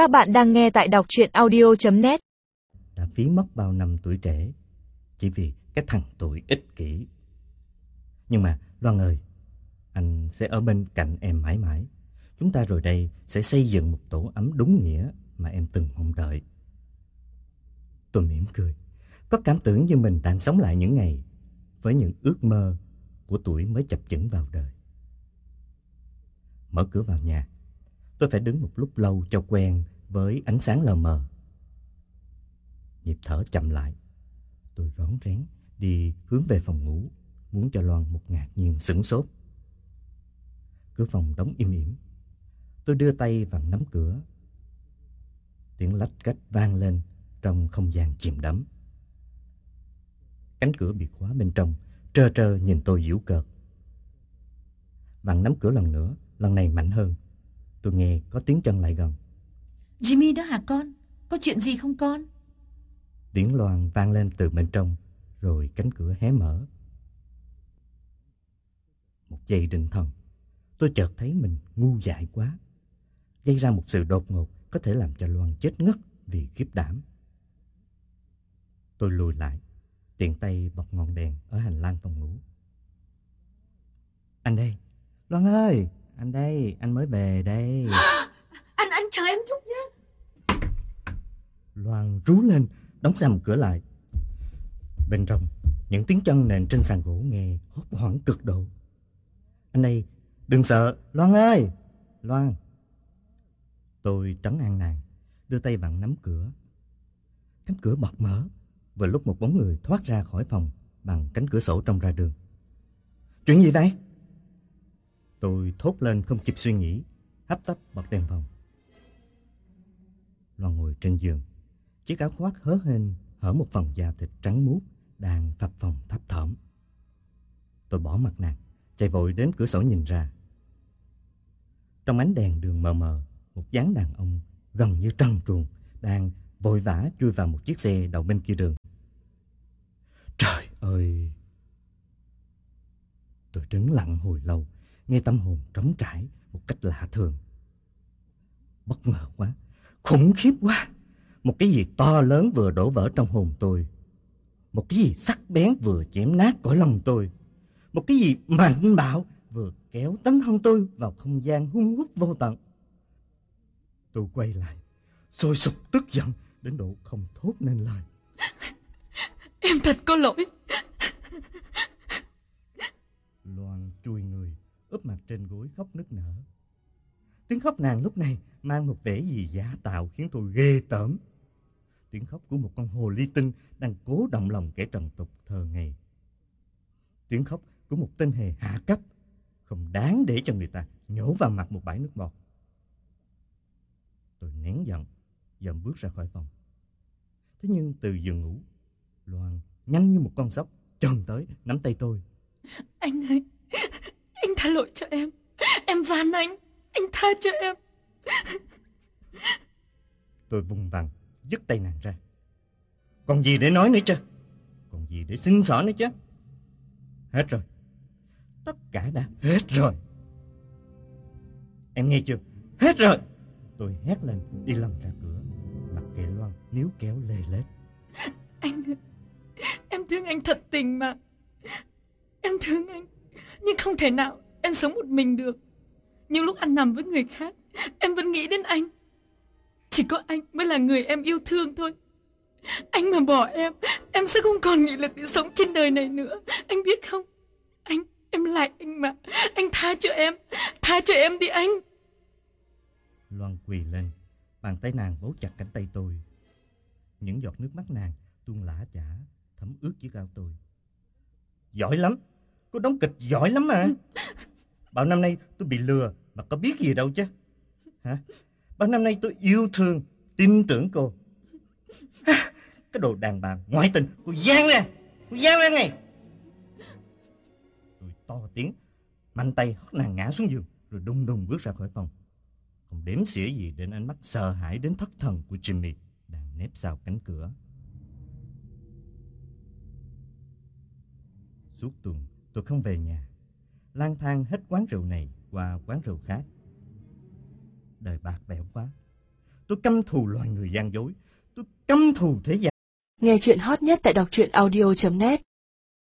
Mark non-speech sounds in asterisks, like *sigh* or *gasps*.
Các bạn đang nghe tại đọc chuyện audio.net Đã phí mất bao năm tuổi trẻ, Chỉ vì cái thằng tuổi ích kỷ. Nhưng mà, Loan ơi, Anh sẽ ở bên cạnh em mãi mãi. Chúng ta rồi đây sẽ xây dựng một tổ ấm đúng nghĩa Mà em từng mong đợi. Tôi mỉm cười, Có cảm tưởng như mình đang sống lại những ngày Với những ước mơ Của tuổi mới chập chững vào đời. Mở cửa vào nhà Tôi phải đứng một lúc lâu cho quen với ánh sáng lờ mờ. Nhịp thở chậm lại. Tôi rón rén đi hướng về phòng ngủ, muốn cho Loan một ngạc nhiên sửng sốt. Cửa phòng đóng im ỉm. Tôi đưa tay vặn nắm cửa. Tiếng lách cách vang lên trong không gian chìm đắm. Cánh cửa bị khóa bên trong, trơ trơ nhìn tôi giễu cợt. Vặn nắm cửa lần nữa, lần này mạnh hơn. Tôi nghe có tiếng chân lại gần. Jimmy đó hả con? Có chuyện gì không con? Tiếng loan vang lên từ bên trong, rồi cánh cửa hé mở. Một giây định thần, tôi chợt thấy mình ngu dại quá. Gây ra một sự đột ngột có thể làm cho Loan chết ngất vì khiếp đảm. Tôi lùi lại, tiện tay bật ngọn đèn ở hành lang phòng ngủ. Anh đây, Loan ơi, anh đây, anh mới về đây. *gasps* Anh, anh chờ em chút nhé. Loan rú lên, đóng sầm cửa lại. Bên trong, những tiếng chân nền trên sàn gỗ nghe hốt hoảng cực độ. Anh đây, đừng sợ, Loan ơi! Loan! Tôi trấn an nàng, đưa tay vặn nắm cửa. Cánh cửa bật mở, vừa lúc một bóng người thoát ra khỏi phòng bằng cánh cửa sổ trong ra đường. Chuyện gì vậy? Tôi thốt lên không kịp suy nghĩ, hấp tấp bật đèn phòng. Loan ngồi trên giường, chiếc áo khoác hớ hên hở một phần da thịt trắng muốt đang phập phòng thấp thỏm. Tôi bỏ mặt nàng, chạy vội đến cửa sổ nhìn ra. Trong ánh đèn đường mờ mờ, một dáng đàn ông gần như trần truồng đang vội vã chui vào một chiếc xe đầu bên kia đường. Trời ơi! Tôi đứng lặng hồi lâu, nghe tâm hồn trống trải một cách lạ thường. Bất ngờ quá, khủng khiếp quá. Một cái gì to lớn vừa đổ vỡ trong hồn tôi. Một cái gì sắc bén vừa chém nát cõi lòng tôi. Một cái gì mạnh bạo vừa kéo tấm thân tôi vào không gian hung hút vô tận. Tôi quay lại, sôi sục tức giận đến độ không thốt nên lời. *laughs* Em thật có lỗi. Loan chui người, úp mặt trên gối khóc nức nở. Tiếng khóc nàng lúc này mang một vẻ gì giả tạo khiến tôi ghê tởm. Tiếng khóc của một con hồ ly tinh đang cố động lòng kẻ trần tục thờ ngày. Tiếng khóc của một tên hề hạ cấp, không đáng để cho người ta nhổ vào mặt một bãi nước bọt. Tôi nén giận, dầm bước ra khỏi phòng. Thế nhưng từ giường ngủ, Loan nhanh như một con sóc chồm tới nắm tay tôi. Anh ơi, anh tha lỗi cho em. Em van anh, anh tha cho em. Tôi vùng vằng, dứt tay nàng ra. Còn gì để nói nữa chứ? Còn gì để xin xỏ nữa chứ? Hết rồi. Tất cả đã hết rồi. Em nghe chưa? Hết rồi. Tôi hét lên đi lần ra cửa. Mặc kệ Loan níu kéo lê lết. Anh em thương anh thật tình mà. Em thương anh, nhưng không thể nào em sống một mình được. Những lúc ăn nằm với người khác, em vẫn nghĩ đến anh. Chỉ có anh mới là người em yêu thương thôi. Anh mà bỏ em, em sẽ không còn nghị lực để sống trên đời này nữa. Anh biết không? Anh, em lại anh mà. Anh tha cho em, tha cho em đi anh. Loan quỳ lên, bàn tay nàng bấu chặt cánh tay tôi. Những giọt nước mắt nàng tuôn lã chả, thấm ướt chiếc áo tôi. Giỏi lắm, cô đóng kịch giỏi lắm mà. *laughs* Bao năm nay tôi bị lừa mà có biết gì đâu chứ. Hả? Bao năm nay tôi yêu thương, tin tưởng cô. Cái đồ đàn bà ngoại tình, cô gian ra, cô gian ra ngay. Tôi to tiếng, mạnh tay hất nàng ngã xuống giường rồi đùng đùng bước ra khỏi phòng. Không đếm xỉa gì đến ánh mắt sợ hãi đến thất thần của Jimmy đang nép sau cánh cửa. Suốt tuần tôi không về nhà, lang thang hết quán rượu này qua quán rượu khác. Đời bạc bẽo quá, Tôi căm thù loài người gian dối. Tôi căm thù thế gian. Nghe chuyện hot nhất tại đọc truyện audio.net